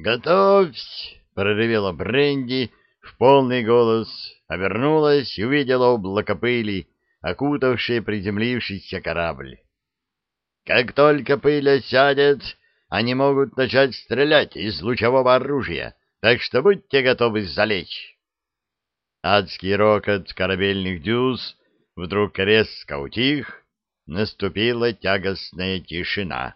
«Готовься!» — проревела Бренди в полный голос, обернулась и увидела облако пыли, окутавшее приземлившийся корабль. «Как только пыль осядет, они могут начать стрелять из лучевого оружия, так что будьте готовы залечь». Адский рокот корабельных дюз вдруг резко утих, наступила тягостная тишина.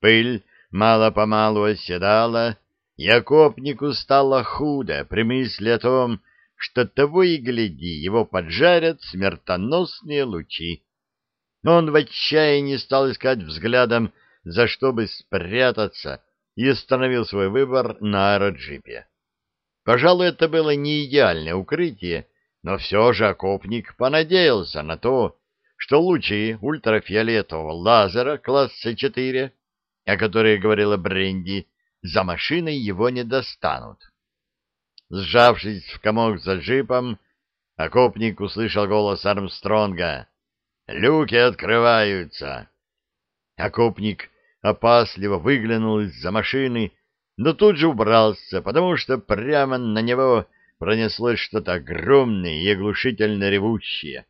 Пыль мало-помалу оседала, и окопнику стало худо при мысли о том, что того и гляди, его поджарят смертоносные лучи. Но он в отчаянии стал искать взглядом, за что бы спрятаться, и остановил свой выбор на аэроджипе. Пожалуй, это было не идеальное укрытие, но все же окопник понадеялся на то, что лучи ультрафиолетового лазера класса 4, о которых говорила Бренди, за машиной его не достанут. Сжавшись в комок за джипом, окопник услышал голос Армстронга. «Люки открываются!» Окопник опасливо выглянул из-за машины, но тут же убрался, потому что прямо на него пронеслось что-то огромное и оглушительно ревущее.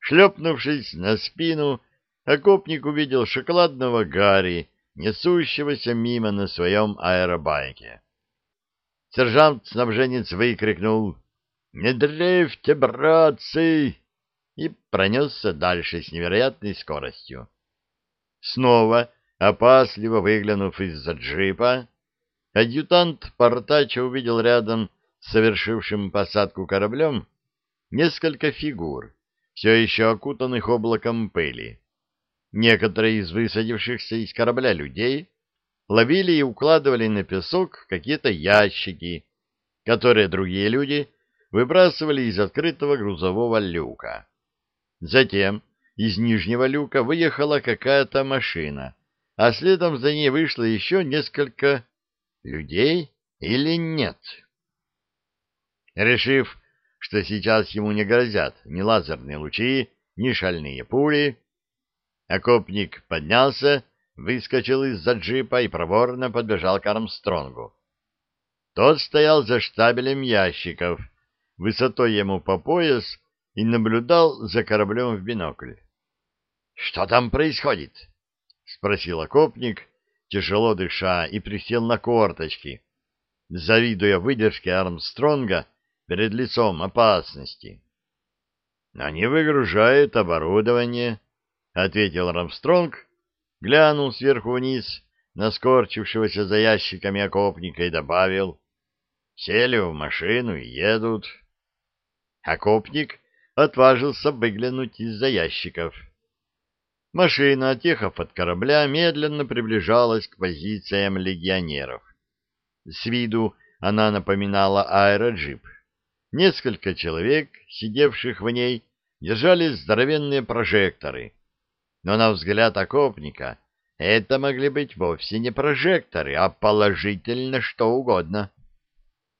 Шлепнувшись на спину, окопник увидел шоколадного Гарри, несущегося мимо на своем аэробайке. Сержант-снабженец выкрикнул «Не дрейфьте, братцы!» и пронесся дальше с невероятной скоростью. Снова, опасливо выглянув из-за джипа, адъютант Портача увидел рядом с совершившим посадку кораблем несколько фигур, все еще окутанных облаком пыли. Некоторые из высадившихся из корабля людей ловили и укладывали на песок какие-то ящики, которые другие люди выбрасывали из открытого грузового люка. Затем из нижнего люка выехала какая-то машина, а следом за ней вышло еще несколько людей или нет. Решив, что сейчас ему не грозят ни лазерные лучи, ни шальные пули. Окопник поднялся, выскочил из-за джипа и проворно подбежал к Армстронгу. Тот стоял за штабелем ящиков, высотой ему по пояс, и наблюдал за кораблем в бинокль. — Что там происходит? — спросил окопник, тяжело дыша, и присел на корточки, завидуя выдержке Армстронга, перед лицом опасности. «Они выгружают оборудование», — ответил Рамстронг, глянул сверху вниз на скорчившегося за ящиками окопника и добавил, «Сели в машину и едут». Окопник отважился выглянуть из-за ящиков. Машина, отъехав от корабля, медленно приближалась к позициям легионеров. С виду она напоминала аэроджип. Несколько человек, сидевших в ней, держали здоровенные прожекторы. Но на взгляд окопника это могли быть вовсе не прожекторы, а положительно что угодно.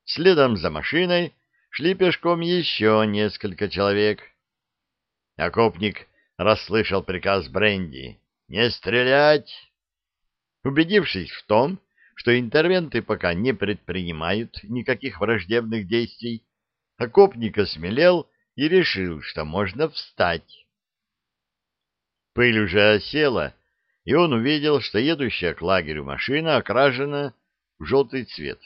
Следом за машиной шли пешком еще несколько человек. Окопник расслышал приказ Бренди «Не стрелять!». Убедившись в том, что интервенты пока не предпринимают никаких враждебных действий, Окопник осмелел и решил, что можно встать. Пыль уже осела, и он увидел, что едущая к лагерю машина окрашена в желтый цвет.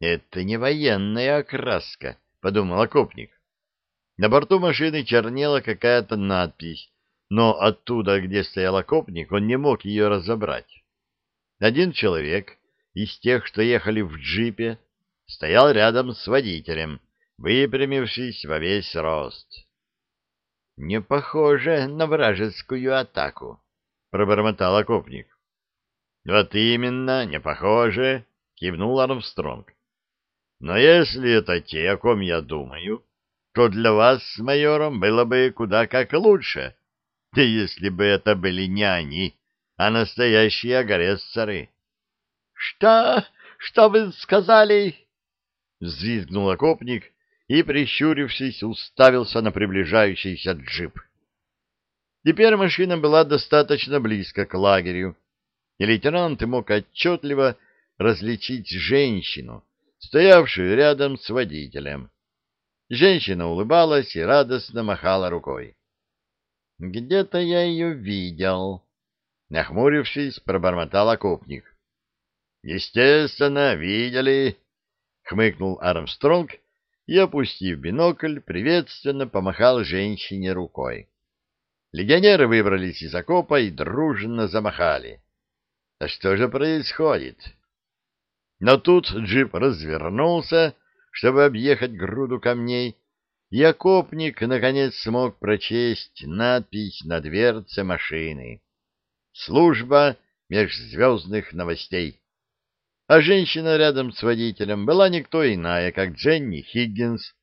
«Это не военная окраска», — подумал окопник. На борту машины чернела какая-то надпись, но оттуда, где стоял окопник, он не мог ее разобрать. Один человек из тех, что ехали в джипе, стоял рядом с водителем, выпрямившись во весь рост. — Не похоже на вражескую атаку, — пробормотал окопник. — Вот именно, не похоже, — кивнул Армстронг. — Но если это те, о ком я думаю, то для вас с майором было бы куда как лучше, да если бы это были не они, а настоящие агрессоры. — Что? Что вы сказали? — взвизгнул окопник, и, прищурившись, уставился на приближающийся джип. Теперь машина была достаточно близко к лагерю, и лейтенант мог отчетливо различить женщину, стоявшую рядом с водителем. Женщина улыбалась и радостно махала рукой. — Где-то я ее видел. Нахмурившись, пробормотал окопник. — Естественно, видели, — хмыкнул Армстронг и, опустив бинокль, приветственно помахал женщине рукой. Легионеры выбрались из окопа и дружно замахали. А что же происходит? Но тут джип развернулся, чтобы объехать груду камней, и окопник, наконец, смог прочесть надпись на дверце машины. «Служба межзвездных новостей». А женщина рядом с водителем была никто иная, как Дженни Хиггинс,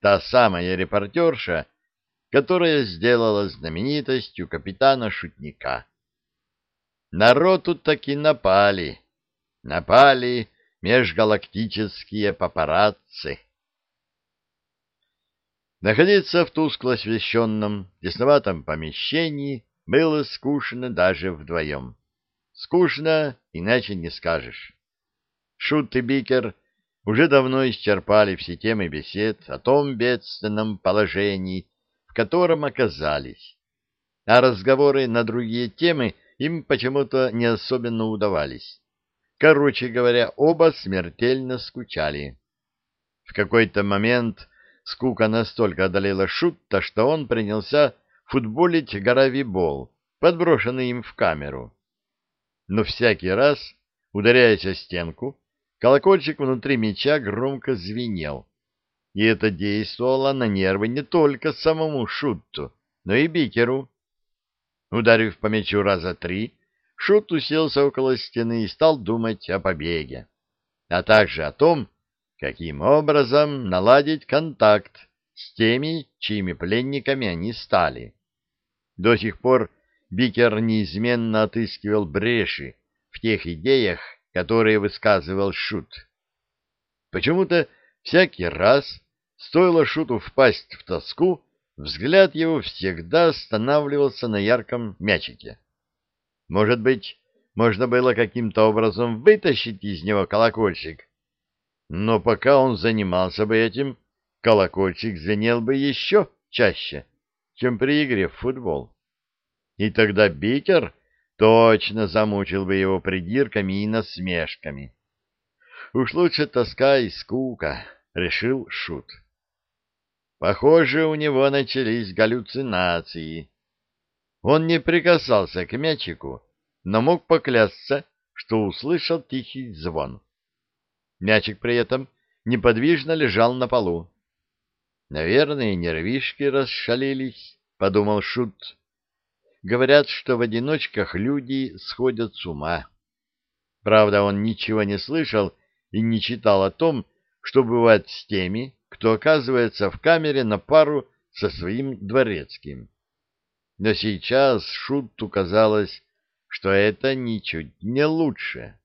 та самая репортерша, которая сделала знаменитостью капитана-шутника. Народ тут таки напали. Напали межгалактические папарацци. Находиться в тускло освещенном, тесноватом помещении было скучно даже вдвоем. Скучно, иначе не скажешь. Шут и Бикер уже давно исчерпали все темы бесед о том бедственном положении, в котором оказались, а разговоры на другие темы им почему-то не особенно удавались. Короче говоря, оба смертельно скучали. В какой-то момент скука настолько одолела Шутта, что он принялся футболить горовибол, подброшенный им в камеру. Но всякий раз, ударяясь о стенку, колокольчик внутри мяча громко звенел. И это действовало на нервы не только самому Шутту, но и Бикеру. Ударив по мячу раза три, Шут уселся около стены и стал думать о побеге, а также о том, каким образом наладить контакт с теми, чьими пленниками они стали. До сих пор Бикер неизменно отыскивал бреши в тех идеях, которые высказывал Шут. Почему-то всякий раз, стоило Шуту впасть в тоску, взгляд его всегда останавливался на ярком мячике. Может быть, можно было каким-то образом вытащить из него колокольчик. Но пока он занимался бы этим, колокольчик звенел бы еще чаще, чем при игре в футбол. И тогда Бикер точно замучил бы его придирками и насмешками. Уж лучше тоска и скука, — решил Шут. Похоже, у него начались галлюцинации. Он не прикасался к мячику, но мог поклясться, что услышал тихий звон. Мячик при этом неподвижно лежал на полу. «Наверное, нервишки расшалились», — подумал Шут. «Говорят, что в одиночках люди сходят с ума». Правда, он ничего не слышал и не читал о том, что бывает с теми, кто оказывается в камере на пару со своим дворецким. Но сейчас Шуту казалось, что это ничуть не лучше.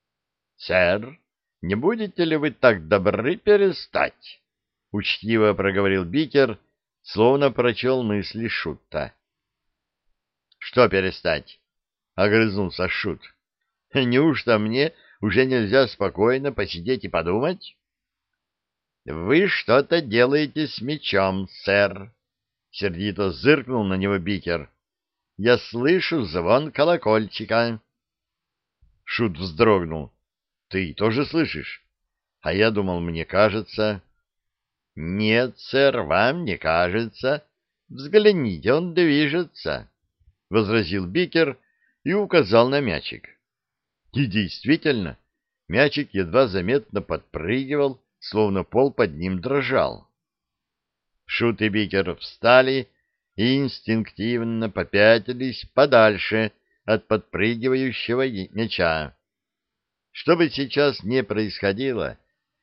— Сэр, не будете ли вы так добры перестать? — учтиво проговорил Бикер, словно прочел мысли Шута. — Что перестать? — огрызнулся Шут. — Неужто мне уже нельзя спокойно посидеть и подумать? — Вы что-то делаете с мечом, сэр, — сердито зыркнул на него Бикер. — Я слышу звон колокольчика. Шут вздрогнул. — Ты тоже слышишь? А я думал, мне кажется... — Нет, сэр, вам не кажется. Взгляните, он движется, — возразил Бикер и указал на мячик. И действительно, мячик едва заметно подпрыгивал, словно пол под ним дрожал. Шут и Бикер встали и инстинктивно попятились подальше от подпрыгивающего мяча. Что бы сейчас ни происходило,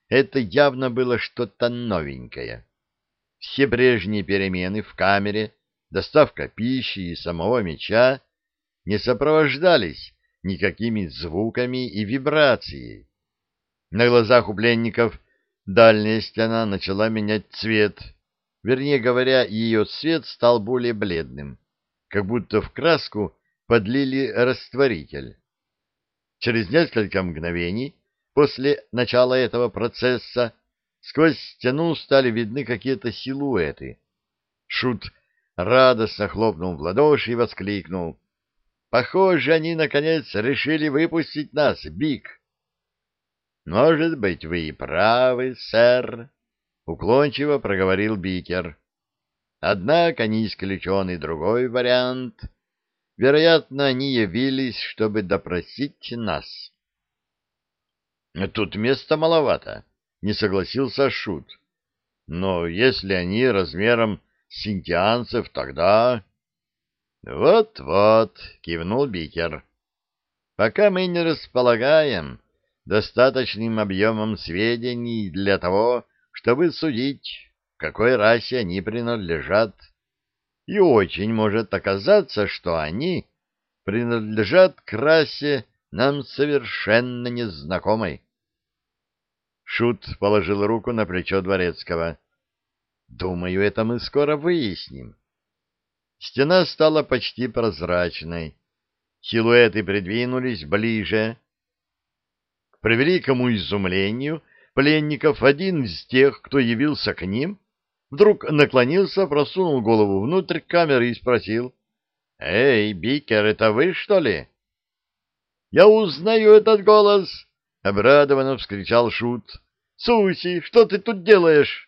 это явно было что-то новенькое. Все прежние перемены в камере, доставка пищи и самого мяча не сопровождались никакими звуками и вибрацией. На глазах у пленников дальняя стена начала менять цвет — Вернее говоря, ее цвет стал более бледным, как будто в краску подлили растворитель. Через несколько мгновений после начала этого процесса сквозь стену стали видны какие-то силуэты. Шут радостно хлопнул в ладоши и воскликнул. «Похоже, они, наконец, решили выпустить нас, Биг!» «Может быть, вы и правы, сэр», — уклончиво проговорил Бикер. «Однако не исключен и другой вариант. Вероятно, они явились, чтобы допросить нас». «Тут места маловато», — не согласился Шут. «Но если они размером синтианцев, тогда...» «Вот-вот», — кивнул Бикер. «Пока мы не располагаем достаточным объемом сведений для того, чтобы судить, какой расе они принадлежат. И очень может оказаться, что они принадлежат к расе нам совершенно незнакомой. Шут положил руку на плечо Дворецкого. Думаю, это мы скоро выясним. Стена стала почти прозрачной. Силуэты придвинулись ближе. К превеликому изумлению пленников один из тех, кто явился к ним, вдруг наклонился, просунул голову внутрь камеры и спросил. — Эй, Бикер, это вы, что ли? — Я узнаю этот голос! — обрадованно вскричал Шут. — Суси, что ты тут делаешь?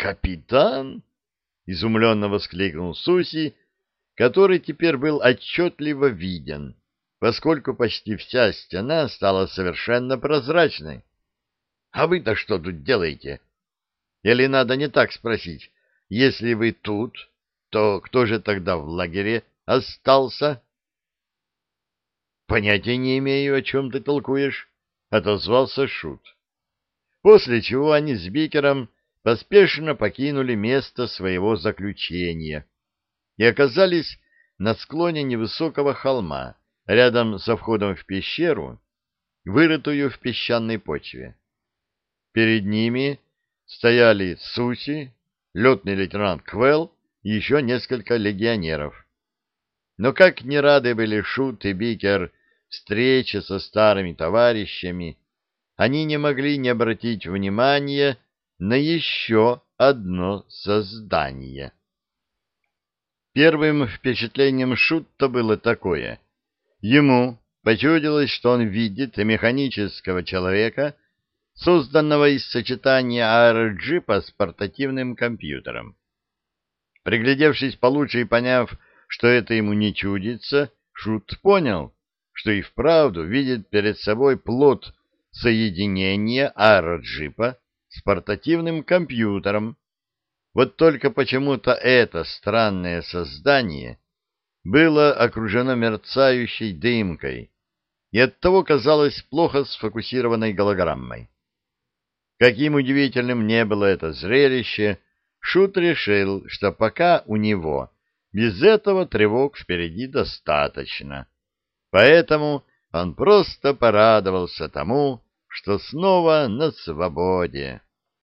«Капитан?» — изумленно воскликнул Суси, который теперь был отчетливо виден, поскольку почти вся стена стала совершенно прозрачной. «А вы-то что тут делаете?» Или надо не так спросить, если вы тут, то кто же тогда в лагере остался? Понятия не имею, о чем ты толкуешь, — отозвался Шут. После чего они с Бикером поспешно покинули место своего заключения и оказались на склоне невысокого холма, рядом со входом в пещеру, вырытую в песчаной почве. Перед ними стояли Суси, летный лейтенант Квелл и еще несколько легионеров. Но как не рады были Шут и Бикер встрече со старыми товарищами, они не могли не обратить внимания на еще одно создание. Первым впечатлением Шутта было такое. Ему почудилось, что он видит механического человека, созданного из сочетания аэроджипа с портативным компьютером. Приглядевшись получше и поняв, что это ему не чудится, Шут понял, что и вправду видит перед собой плод соединения аэроджипа с портативным компьютером. Вот только почему-то это странное создание было окружено мерцающей дымкой и оттого казалось плохо сфокусированной голограммой. Каким удивительным не было это зрелище, Шут решил, что пока у него без этого тревог впереди достаточно. Поэтому он просто порадовался тому, что снова на свободе.